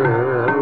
아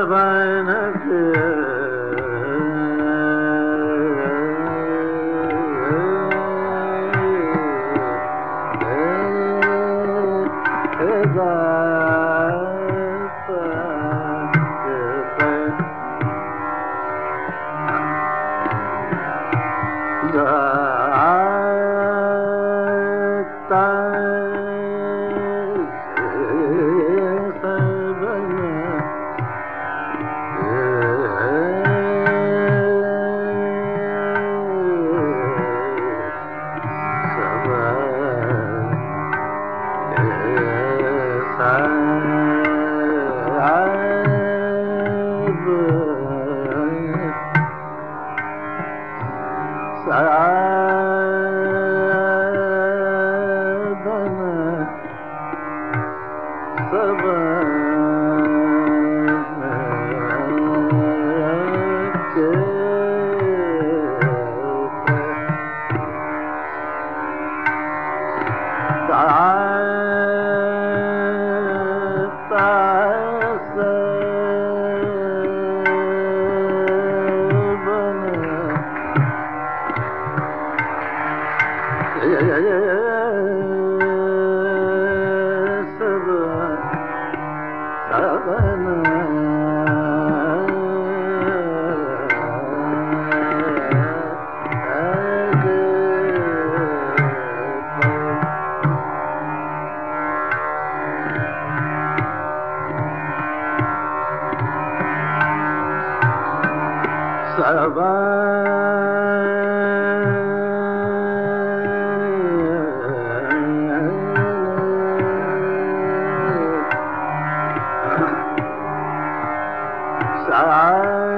divine sa સાર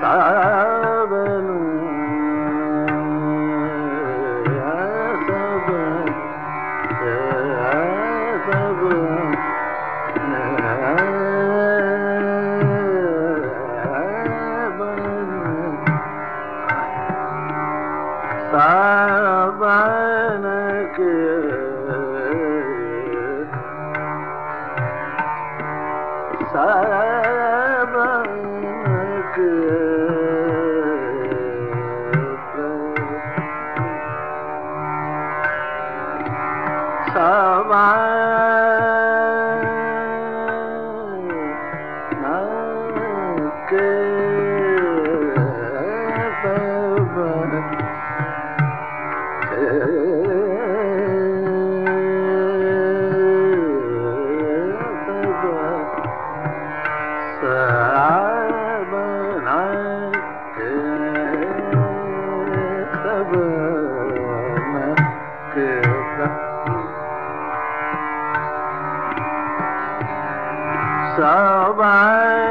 Sa-ra-ra-ra-ra. सवा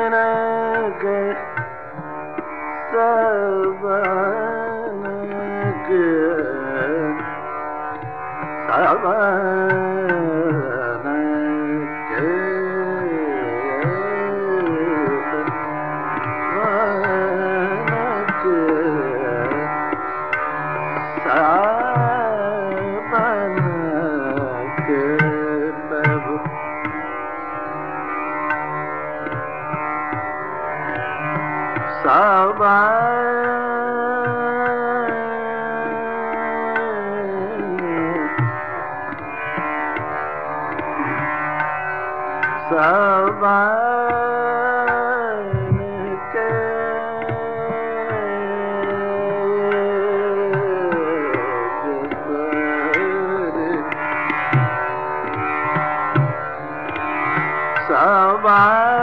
拜拜。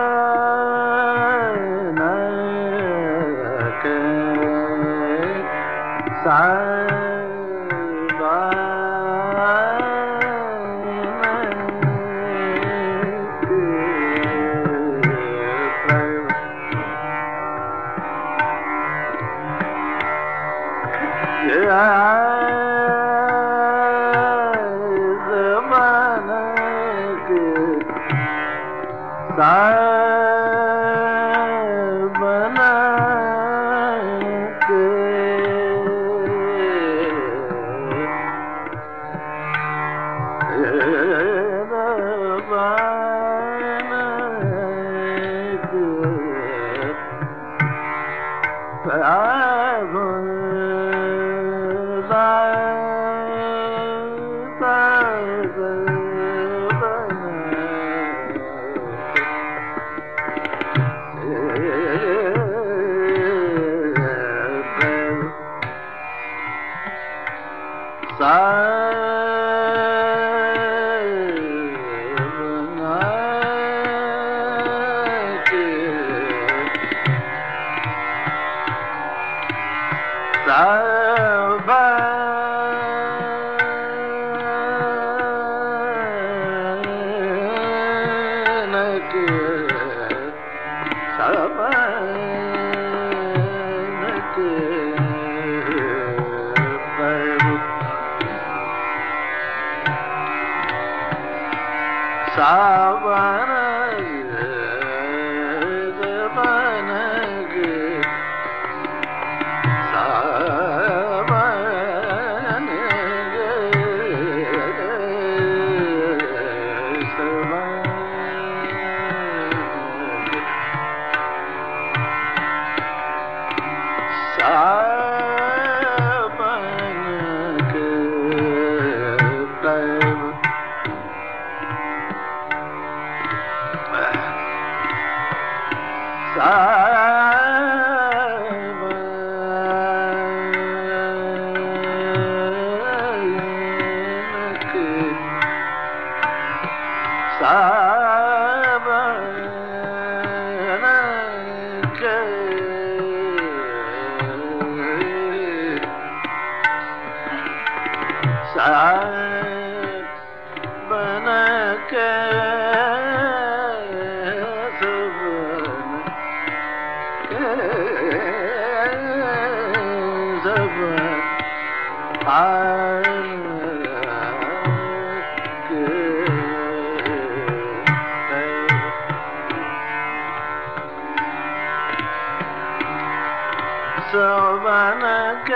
صوبنك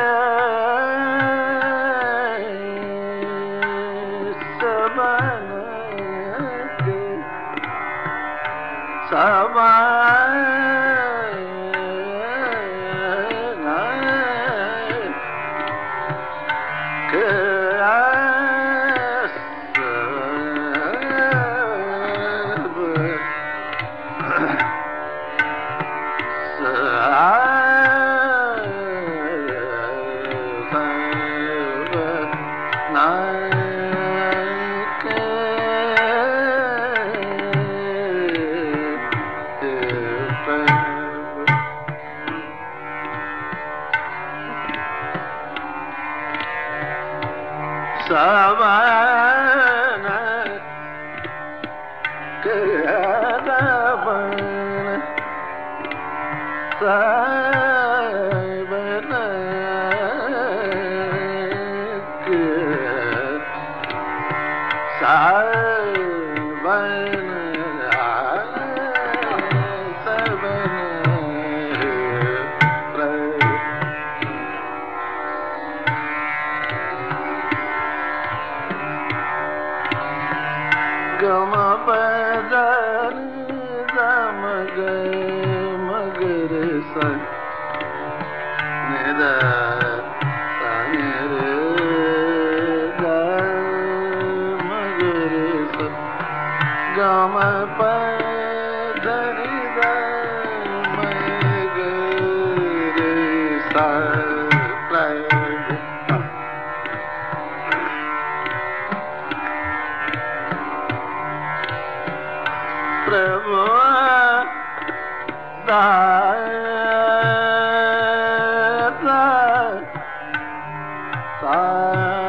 सा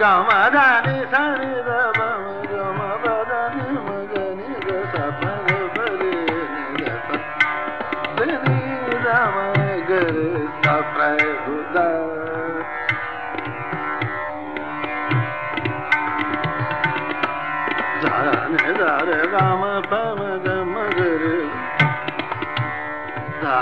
గమదని సని గమ బదని మగని గమ గరి రమ గరి సప్రభుద ధన ధర గమ పమ గమ గరి ధా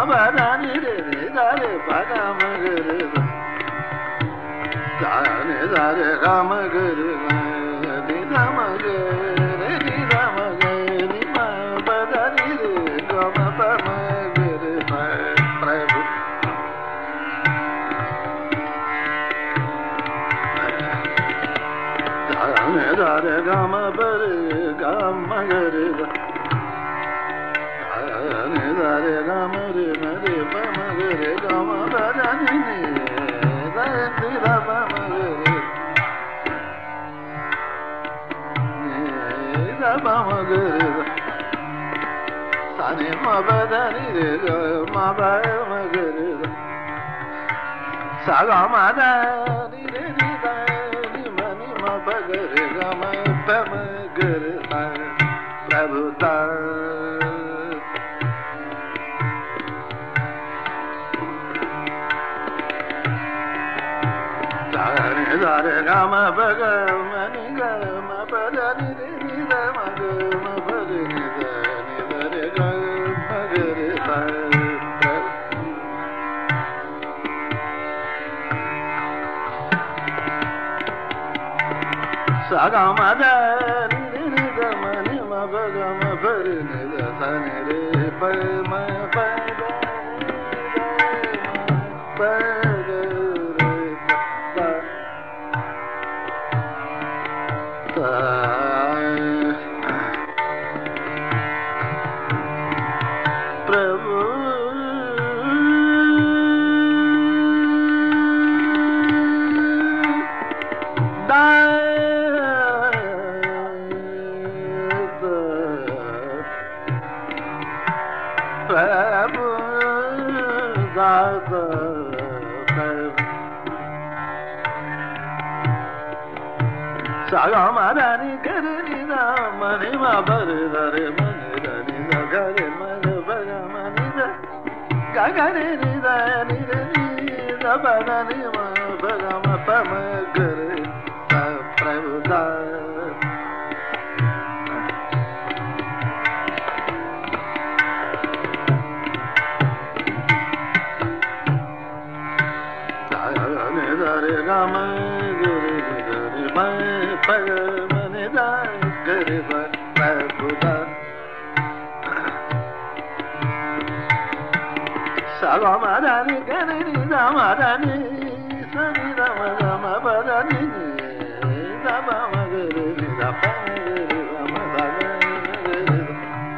ધાબાની રે રે દારે ભારામ ગર ધારે ધારે રામ ગર ધામ ગર pa ma re re da ni ma ba da ni re ga ma ba ma re re da sa ga ma da ni re ni da ni ma ni ma ba ga re ga ma pa ma ga re sa prabhu da Dare Gama Baga Mani Gama Pada Ni Ni Da Ma Ga Ma Sa बर रे मन रे ग रे मन बर मन ग ग रे रे द रे रे द ब रे म ब ग म प म ग रे प प्र द మదని గని మదని సరి రమ రమ బదని దమ మగరి దప రమ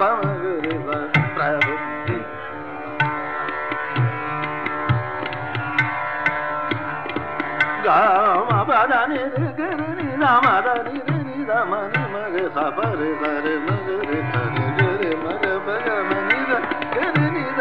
పమ మదని గని మదని రమని మగ సపరి సరి మగరి సరి గరి మగ భగ మని గరి నిద